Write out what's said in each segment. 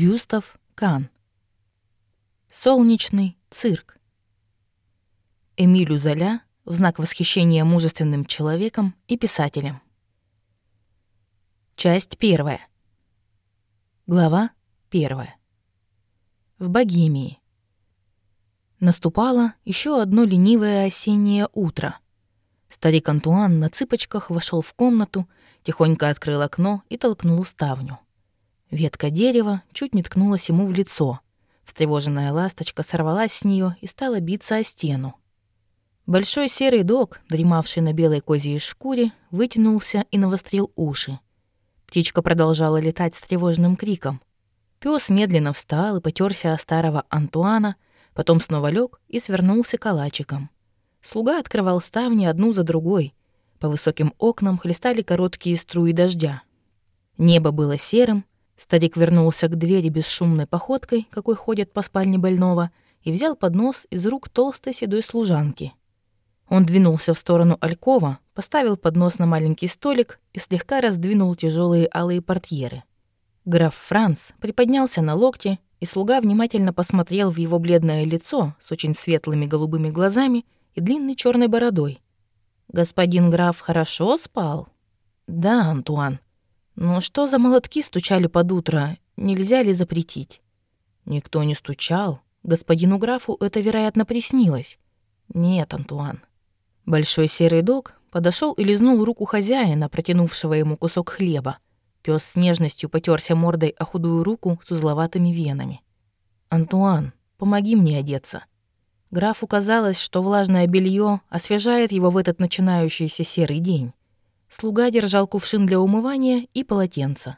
Гюстав Кан. Солнечный цирк. Эмилю Золя в знак восхищения мужественным человеком и писателем. Часть первая. Глава первая. В Богемии. Наступало еще одно ленивое осеннее утро. Старик Антуан на цыпочках вошел в комнату, тихонько открыл окно и толкнул ставню. Ветка дерева чуть не ткнулась ему в лицо. Встревоженная ласточка сорвалась с нее и стала биться о стену. Большой серый дог, дремавший на белой козьей шкуре, вытянулся и навострил уши. Птичка продолжала летать с тревожным криком. Пёс медленно встал и потерся о старого Антуана, потом снова лег и свернулся калачиком. Слуга открывал ставни одну за другой. По высоким окнам хлестали короткие струи дождя. Небо было серым, старик вернулся к двери бесшумной походкой, какой ходят по спальне больного, и взял поднос из рук толстой седой служанки. Он двинулся в сторону Алькова, поставил поднос на маленький столик и слегка раздвинул тяжелые алые портьеры. Граф Франц приподнялся на локте, и слуга внимательно посмотрел в его бледное лицо с очень светлыми голубыми глазами и длинной черной бородой. «Господин граф хорошо спал?» «Да, Антуан. Но что за молотки стучали под утро? Нельзя ли запретить?» «Никто не стучал. Господину графу это, вероятно, приснилось». «Нет, Антуан». Большой серый дог подошел и лизнул руку хозяина, протянувшего ему кусок хлеба. Пёс с нежностью потерся мордой о худую руку с узловатыми венами. «Антуан, помоги мне одеться». Графу казалось, что влажное белье освежает его в этот начинающийся серый день. Слуга держал кувшин для умывания и полотенце.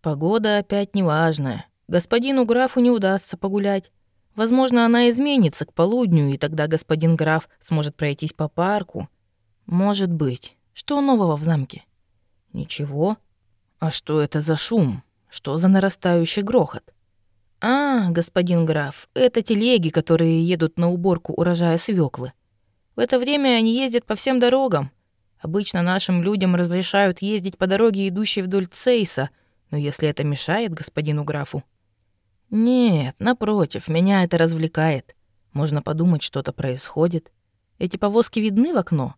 «Погода опять неважная. Господину графу не удастся погулять. Возможно, она изменится к полудню, и тогда господин граф сможет пройтись по парку. Может быть. Что нового в замке? Ничего. А что это за шум? Что за нарастающий грохот? А, господин граф, это телеги, которые едут на уборку урожая свеклы. В это время они ездят по всем дорогам. Обычно нашим людям разрешают ездить по дороге, идущей вдоль Цейса, но если это мешает господину графу... Нет, напротив, меня это развлекает. Можно подумать, что-то происходит. Эти повозки видны в окно?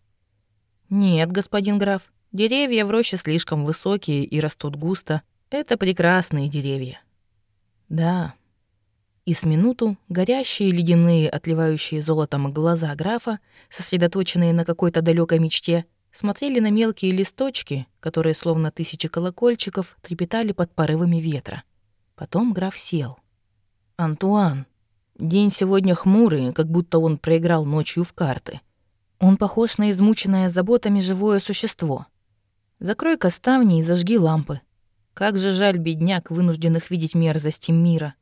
Нет, господин граф, Деревья в роще слишком высокие и растут густо. Это прекрасные деревья. Да. И с минуту горящие ледяные, отливающие золотом глаза графа, сосредоточенные на какой-то далекой мечте, смотрели на мелкие листочки, которые, словно тысячи колокольчиков, трепетали под порывами ветра. Потом граф сел. «Антуан, день сегодня хмурый, как будто он проиграл ночью в карты. Он похож на измученное заботами живое существо. Закрой-ка ставни и зажги лампы. Как же жаль бедняк, вынужденных видеть мерзости мира.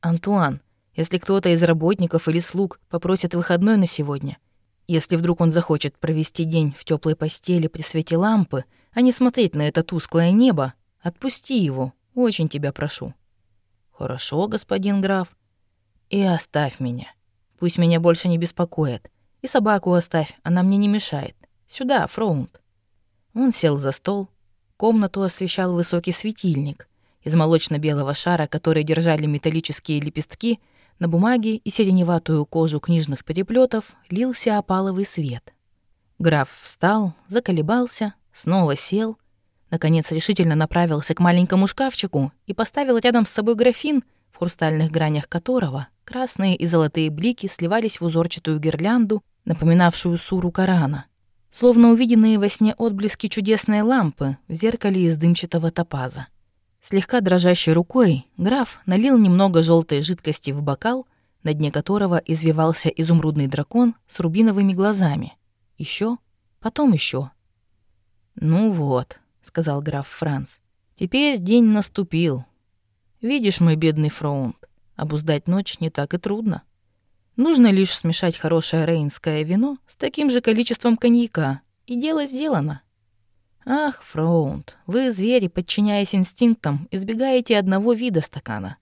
Антуан, если кто-то из работников или слуг попросит выходной на сегодня, если вдруг он захочет провести день в теплой постели при свете лампы, а не смотреть на это тусклое небо, отпусти его, очень тебя прошу. Хорошо, господин граф. И оставь меня. Пусть меня больше не беспокоит. И собаку оставь, она мне не мешает. Сюда, Фроунд. Он сел за стол. Комнату освещал высокий светильник. Из молочно-белого шара, который держали металлические лепестки, на бумаге и сиреневатую кожу книжных переплетов лился опаловый свет. Граф встал, заколебался, снова сел, наконец решительно направился к маленькому шкафчику и поставил рядом с собой графин, в хрустальных гранях которого красные и золотые блики сливались в узорчатую гирлянду, напоминавшую суру Корана — словно увиденные во сне отблески чудесной лампы в зеркале из дымчатого топаза. Слегка дрожащей рукой граф налил немного желтой жидкости в бокал, на дне которого извивался изумрудный дракон с рубиновыми глазами. Еще, потом еще. «Ну вот», — сказал граф Франц, — «теперь день наступил. Видишь, мой бедный Фроунд, обуздать ночь не так и трудно». Нужно лишь смешать хорошее рейнское вино с таким же количеством коньяка, и дело сделано. Ах, Фроунд, вы, звери, подчиняясь инстинктам, избегаете одного вида стакана.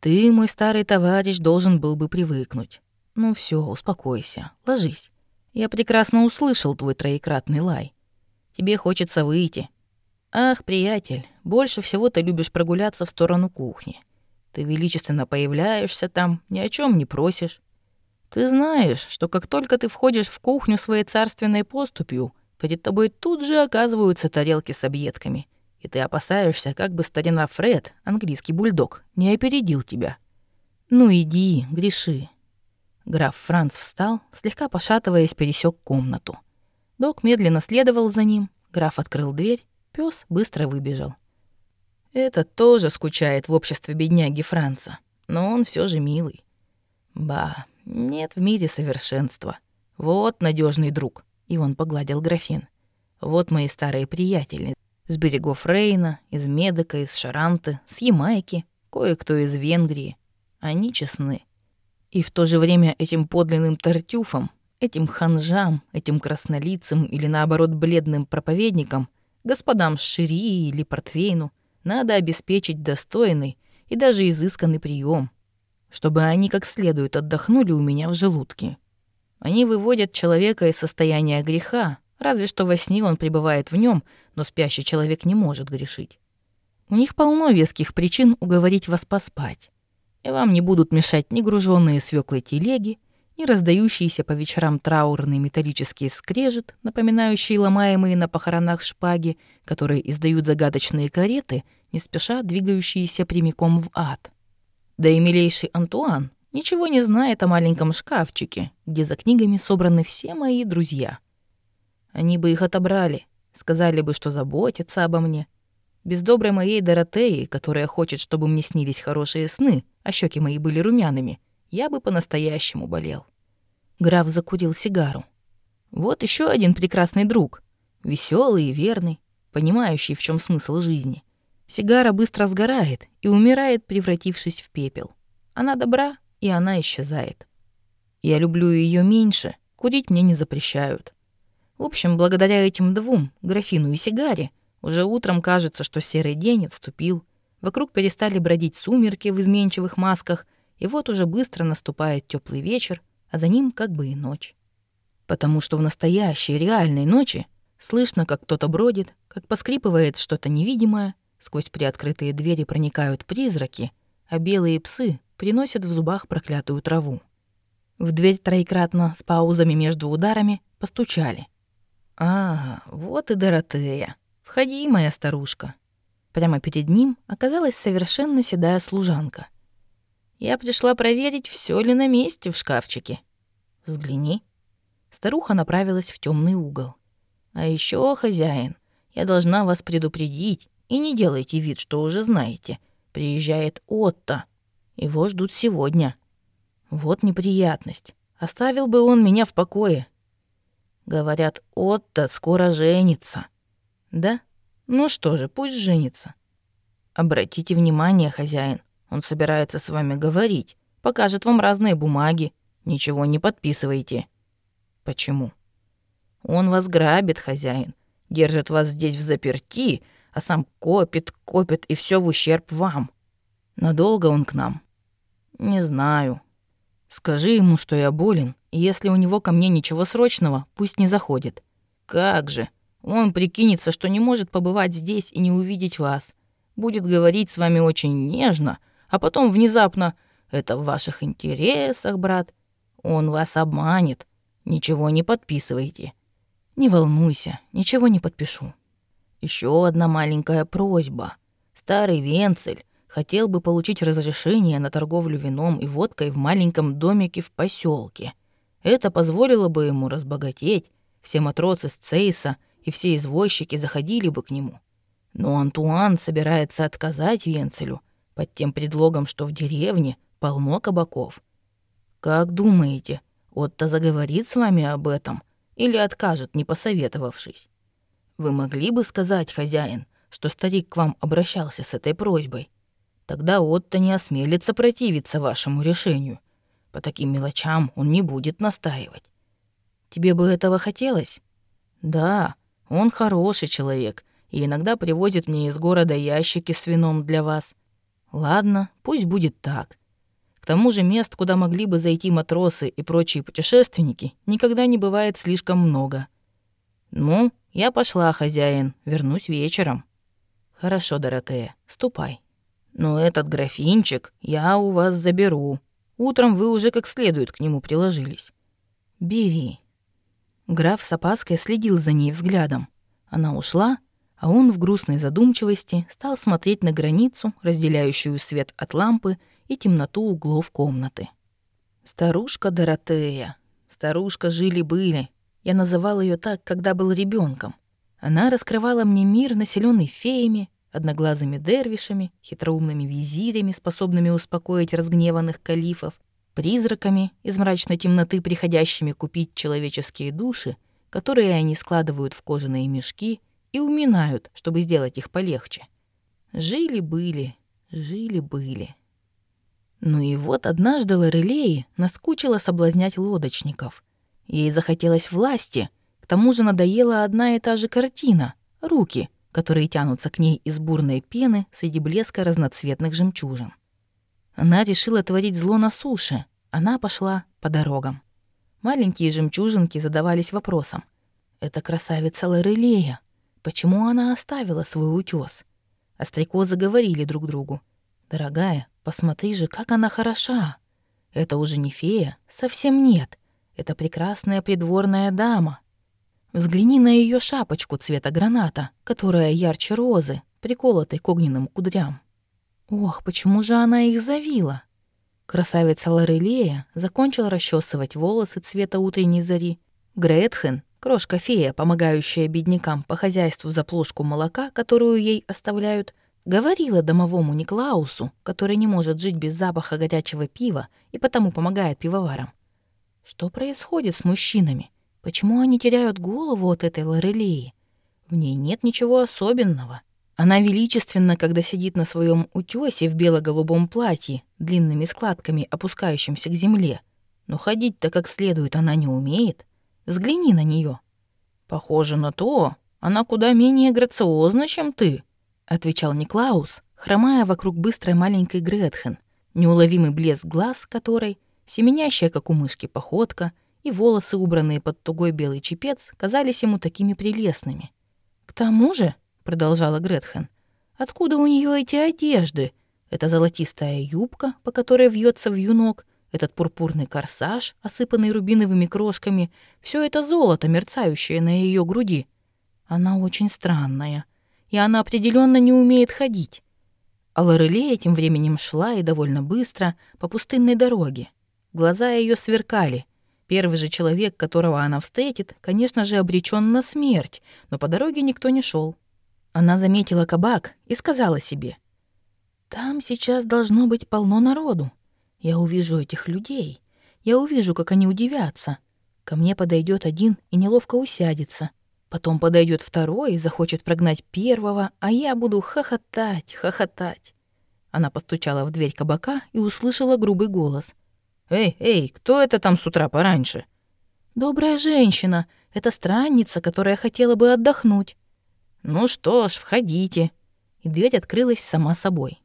Ты, мой старый товарищ, должен был бы привыкнуть. Ну все, успокойся, ложись. Я прекрасно услышал твой троекратный лай. Тебе хочется выйти. Ах, приятель, больше всего ты любишь прогуляться в сторону кухни. Ты величественно появляешься там, ни о чем не просишь. Ты знаешь, что как только ты входишь в кухню своей царственной поступью, перед тобой тут же оказываются тарелки с объедками, и ты опасаешься, как бы старина Фред, английский бульдог, не опередил тебя. Ну иди, греши. Граф Франц встал, слегка пошатываясь, пересек комнату. Док медленно следовал за ним, граф открыл дверь, пес быстро выбежал. Этот тоже скучает в обществе бедняги Франца, но он все же милый. Ба, нет в мире совершенства. Вот надежный друг. И он погладил графин. Вот мои старые приятели. С берегов Рейна, из Медока, из Шаранты, с Ямайки, кое-кто из Венгрии. Они честны. И в то же время этим подлинным тартюфам, этим ханжам, этим краснолицым или наоборот бледным проповедникам, господам Шири или Портвейну, надо обеспечить достойный и даже изысканный прием чтобы они как следует отдохнули у меня в желудке. Они выводят человека из состояния греха, разве что во сне он пребывает в нем, но спящий человек не может грешить. У них полно веских причин уговорить вас поспать. И вам не будут мешать ни груженные свеклой телеги, ни раздающиеся по вечерам траурный металлический скрежет, напоминающий ломаемые на похоронах шпаги, которые издают загадочные кареты, не спеша двигающиеся прямиком в ад. Да и милейший Антуан ничего не знает о маленьком шкафчике, где за книгами собраны все мои друзья. Они бы их отобрали, сказали бы, что заботятся обо мне. Без доброй моей Доротеи, которая хочет, чтобы мне снились хорошие сны, а щеки мои были румяными, я бы по-настоящему болел. Граф закурил сигару. Вот еще один прекрасный друг, веселый и верный, понимающий, в чем смысл жизни. Сигара быстро сгорает и умирает, превратившись в пепел. Она добра, и она исчезает. Я люблю ее меньше, курить мне не запрещают. В общем, благодаря этим двум, графину и сигаре, уже утром кажется, что серый день отступил. Вокруг перестали бродить сумерки в изменчивых масках, и вот уже быстро наступает теплый вечер, а за ним как бы и ночь. Потому что в настоящей реальной ночи слышно, как кто-то бродит, как поскрипывает что-то невидимое — Сквозь приоткрытые двери проникают призраки, а белые псы приносят в зубах проклятую траву. В дверь троекратно, с паузами между ударами, постучали. «А, вот и Доротея. Входи, моя старушка». Прямо перед ним оказалась совершенно седая служанка. «Я пришла проверить, все ли на месте в шкафчике». «Взгляни». Старуха направилась в темный угол. «А еще, хозяин, я должна вас предупредить, и не делайте вид, что уже знаете. Приезжает Отто. Его ждут сегодня. Вот неприятность. Оставил бы он меня в покое. Говорят, Отто скоро женится. Да? Ну что же, пусть женится. Обратите внимание, хозяин. Он собирается с вами говорить. Покажет вам разные бумаги. Ничего не подписывайте. Почему? Он вас грабит, хозяин. Держит вас здесь в заперти, а сам копит, копит, и все в ущерб вам. Надолго он к нам? Не знаю. Скажи ему, что я болен, и если у него ко мне ничего срочного, пусть не заходит. Как же? Он прикинется, что не может побывать здесь и не увидеть вас. Будет говорить с вами очень нежно, а потом внезапно «Это в ваших интересах, брат». Он вас обманет. Ничего не подписывайте. Не волнуйся, ничего не подпишу. Еще одна маленькая просьба. Старый Венцель хотел бы получить разрешение на торговлю вином и водкой в маленьком домике в поселке. Это позволило бы ему разбогатеть. Все матросы с Цейса и все извозчики заходили бы к нему. Но Антуан собирается отказать Венцелю под тем предлогом, что в деревне полно кабаков. Как думаете, Отто заговорит с вами об этом или откажет, не посоветовавшись? Вы могли бы сказать, хозяин, что старик к вам обращался с этой просьбой? Тогда Отто не осмелится противиться вашему решению. По таким мелочам он не будет настаивать. Тебе бы этого хотелось? Да, он хороший человек и иногда привозит мне из города ящики с вином для вас. Ладно, пусть будет так. К тому же мест, куда могли бы зайти матросы и прочие путешественники, никогда не бывает слишком много. Ну, я пошла, хозяин, вернусь вечером. Хорошо, Доротея, ступай. Но этот графинчик я у вас заберу. Утром вы уже как следует к нему приложились. Бери. Граф с опаской следил за ней взглядом. Она ушла, а он в грустной задумчивости стал смотреть на границу, разделяющую свет от лампы и темноту углов комнаты. Старушка Доротея. Старушка жили-были. Я называл ее так, когда был ребенком. Она раскрывала мне мир, населенный феями, одноглазыми дервишами, хитроумными визирями, способными успокоить разгневанных калифов, призраками из мрачной темноты, приходящими купить человеческие души, которые они складывают в кожаные мешки и уминают, чтобы сделать их полегче. Жили-были, жили-были. Ну и вот однажды Лорелеи наскучило соблазнять лодочников. Ей захотелось власти, к тому же надоела одна и та же картина — руки, которые тянутся к ней из бурной пены среди блеска разноцветных жемчужин. Она решила творить зло на суше, она пошла по дорогам. Маленькие жемчужинки задавались вопросом. «Это красавица Лорелея. Почему она оставила свой утёс?» Острякозы говорили друг другу. «Дорогая, посмотри же, как она хороша. Это уже не фея, совсем нет. Это прекрасная придворная дама. Взгляни на ее шапочку цвета граната, которая ярче розы, приколотой к огненным кудрям. Ох, почему же она их завила? Красавица Лорелея закончила расчесывать волосы цвета утренней зари. Гретхен, крошка-фея, помогающая беднякам по хозяйству за плошку молока, которую ей оставляют, говорила домовому Никлаусу, который не может жить без запаха горячего пива и потому помогает пивоварам. Что происходит с мужчинами? Почему они теряют голову от этой Лорелеи? В ней нет ничего особенного. Она величественна, когда сидит на своем утёсе в бело-голубом платье, длинными складками, опускающимся к земле. Но ходить-то как следует она не умеет. Взгляни на неё. Похоже на то, она куда менее грациозна, чем ты, отвечал Никлаус, хромая вокруг быстрой маленькой Гретхен, неуловимый блеск глаз которой, семенящая, как у мышки, походка — и волосы, убранные под тугой белый чепец, казались ему такими прелестными. «К тому же», — продолжала Гретхен, — «откуда у нее эти одежды? Это золотистая юбка, по которой вьется вьюнок, этот пурпурный корсаж, осыпанный рубиновыми крошками, все это золото, мерцающее на ее груди. Она очень странная, и она определенно не умеет ходить. А Лорелея тем временем шла и довольно быстро по пустынной дороге. Глаза ее сверкали — Первый же человек, которого она встретит, конечно же, обречен на смерть, но по дороге никто не шел. Она заметила кабак и сказала себе, «Там сейчас должно быть полно народу. Я увижу этих людей. Я увижу, как они удивятся. Ко мне подойдет один и неловко усядется. Потом подойдет второй и захочет прогнать первого, а я буду хохотать, хохотать». Она постучала в дверь кабака и услышала грубый голос — «Эй, эй, кто это там с утра пораньше?» «Добрая женщина. Это странница, которая хотела бы отдохнуть». «Ну что ж, входите». И дверь открылась сама собой.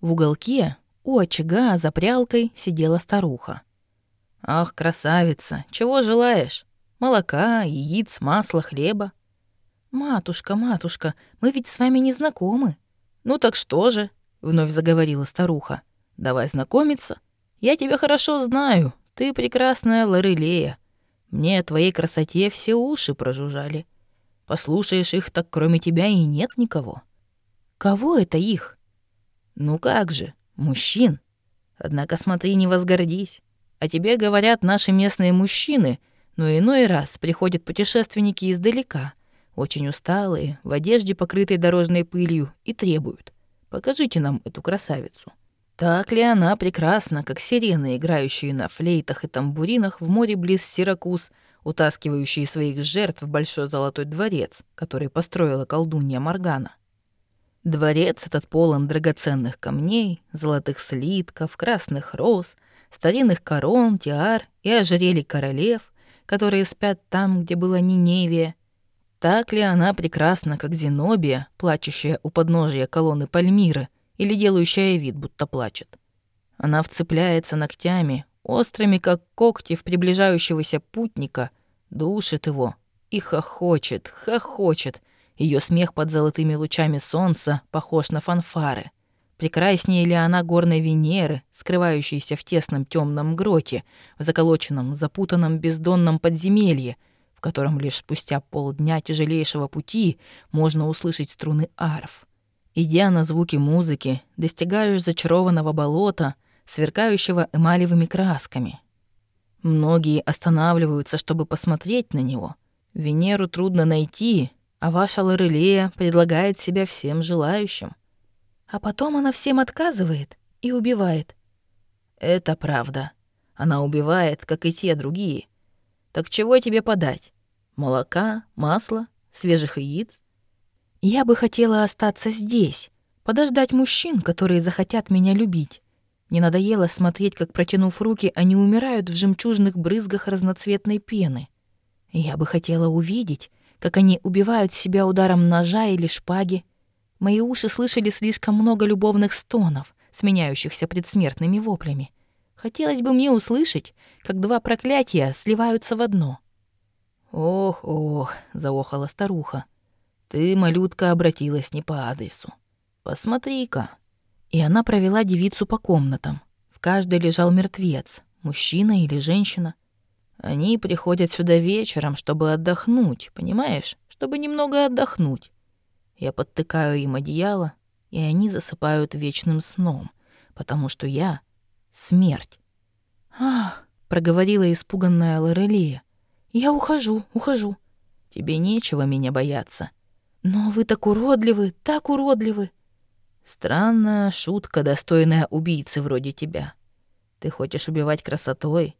В уголке у очага за прялкой сидела старуха. «Ах, красавица, чего желаешь? Молока, яиц, масла, хлеба?» «Матушка, матушка, мы ведь с вами не знакомы». «Ну так что же?» — вновь заговорила старуха. «Давай знакомиться. Я тебя хорошо знаю. Ты прекрасная Лорелея. Мне о твоей красоте все уши прожужжали. Послушаешь их, так кроме тебя и нет никого. Кого это их? Ну как же, мужчин. Однако смотри, не возгордись. О тебе говорят наши местные мужчины, но иной раз приходят путешественники издалека, очень усталые, в одежде, покрытой дорожной пылью, и требуют. Покажите нам эту красавицу. Так ли она прекрасна, как сирены, играющие на флейтах и тамбуринах в море близ Сиракуз, утаскивающие своих жертв в большой золотой дворец, который построила колдунья Моргана? Дворец этот полон драгоценных камней, золотых слитков, красных роз, старинных корон, тиар и ожерелий королев, которые спят там, где была Ниневия. Так ли она прекрасна, как Зенобия, плачущая у подножия колонны Пальмиры — или делающая вид, будто плачет. Она вцепляется ногтями, острыми, как когти в приближающегося путника, душит его и хохочет, хохочет. Ее смех под золотыми лучами солнца похож на фанфары. Прекраснее ли она горной Венеры, скрывающейся в тесном темном гроте, в заколоченном, запутанном бездонном подземелье, в котором лишь спустя полдня тяжелейшего пути можно услышать струны арф? Идя на звуки музыки, достигаешь зачарованного болота, сверкающего эмалевыми красками. Многие останавливаются, чтобы посмотреть на него. Венеру трудно найти, а ваша Лорелея предлагает себя всем желающим. А потом она всем отказывает и убивает. Это правда. Она убивает, как и те другие. Так чего тебе подать? Молока, масла, свежих яиц? Я бы хотела остаться здесь, подождать мужчин, которые захотят меня любить. Не надоело смотреть, как, протянув руки, они умирают в жемчужных брызгах разноцветной пены. Я бы хотела увидеть, как они убивают себя ударом ножа или шпаги, Мои уши слышали слишком много любовных стонов, сменяющихся предсмертными воплями. Хотелось бы мне услышать, как два проклятия сливаются в одно. «Ох, ох», — заохала старуха, — «ты, малютка, обратилась не по адресу. Посмотри-ка». И она провела девицу по комнатам. В каждой лежал мертвец, мужчина или женщина. Они приходят сюда вечером, чтобы отдохнуть, понимаешь? Чтобы немного отдохнуть. Я подтыкаю им одеяло, и они засыпают вечным сном, потому что я — смерть. «Ах!» — проговорила испуганная Лорелия. «Я ухожу, ухожу. Тебе нечего меня бояться. Но вы так уродливы, так уродливы!» Странная шутка, достойная убийцы вроде тебя. Ты хочешь убивать красотой?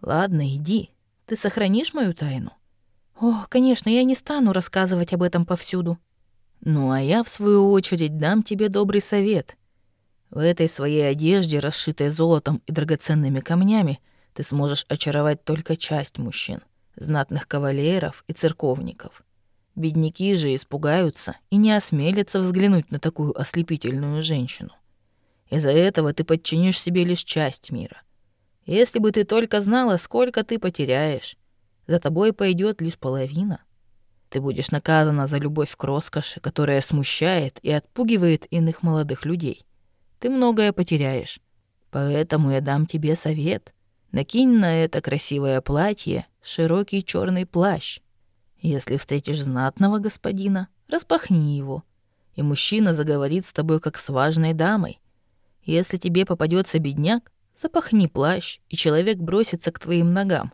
Ладно, иди. Ты сохранишь мою тайну? О, конечно, я не стану рассказывать об этом повсюду. Ну а я, в свою очередь, дам тебе добрый совет. В этой своей одежде, расшитой золотом и драгоценными камнями, ты сможешь очаровать только часть мужчин, знатных кавалеров и церковников. Бедняки же испугаются и не осмелятся взглянуть на такую ослепительную женщину. Из-за этого ты подчинишь себе лишь часть мира. Если бы ты только знала, сколько ты потеряешь, за тобой пойдет лишь половина — ты будешь наказана за любовь к роскоши, которая смущает и отпугивает иных молодых людей. Ты многое потеряешь. Поэтому я дам тебе совет. Накинь на это красивое платье широкий черный плащ. Если встретишь знатного господина, распахни его, и мужчина заговорит с тобой как с важной дамой. Если тебе попадется бедняк, запахни плащ, и человек бросится к твоим ногам,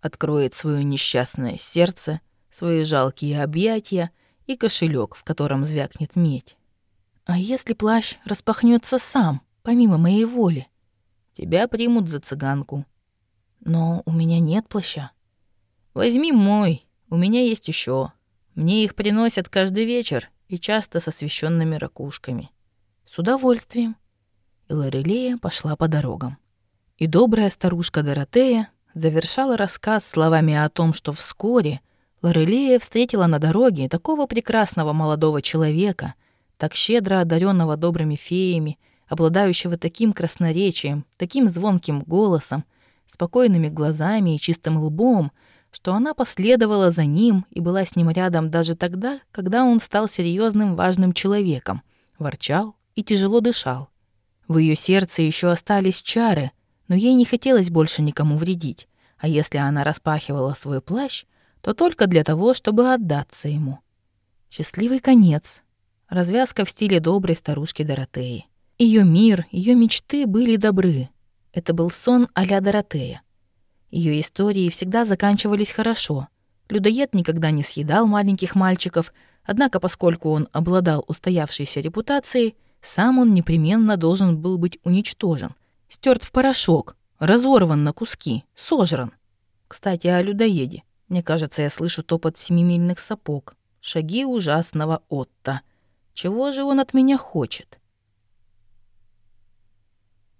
откроет свое несчастное сердце свои жалкие объятия и кошелек, в котором звякнет медь. А если плащ распахнется сам, помимо моей воли? Тебя примут за цыганку. Но у меня нет плаща. Возьми мой, у меня есть еще. Мне их приносят каждый вечер и часто со священными ракушками. С удовольствием. И Лорелея пошла по дорогам. И добрая старушка Доротея завершала рассказ словами о том, что вскоре Лорелия встретила на дороге такого прекрасного молодого человека, так щедро одаренного добрыми феями, обладающего таким красноречием, таким звонким голосом, спокойными глазами и чистым лбом, что она последовала за ним и была с ним рядом даже тогда, когда он стал серьезным важным человеком, ворчал и тяжело дышал. В ее сердце еще остались чары, но ей не хотелось больше никому вредить, а если она распахивала свой плащ, то только для того, чтобы отдаться ему. Счастливый конец. Развязка в стиле доброй старушки Доротеи. Ее мир, ее мечты были добры. Это был сон а-ля Доротея. Ее истории всегда заканчивались хорошо. Людоед никогда не съедал маленьких мальчиков, однако поскольку он обладал устоявшейся репутацией, сам он непременно должен был быть уничтожен, стерт в порошок, разорван на куски, сожран. Кстати, о людоеде. Мне кажется, я слышу топот семимильных сапог, шаги ужасного Отта. Чего же он от меня хочет?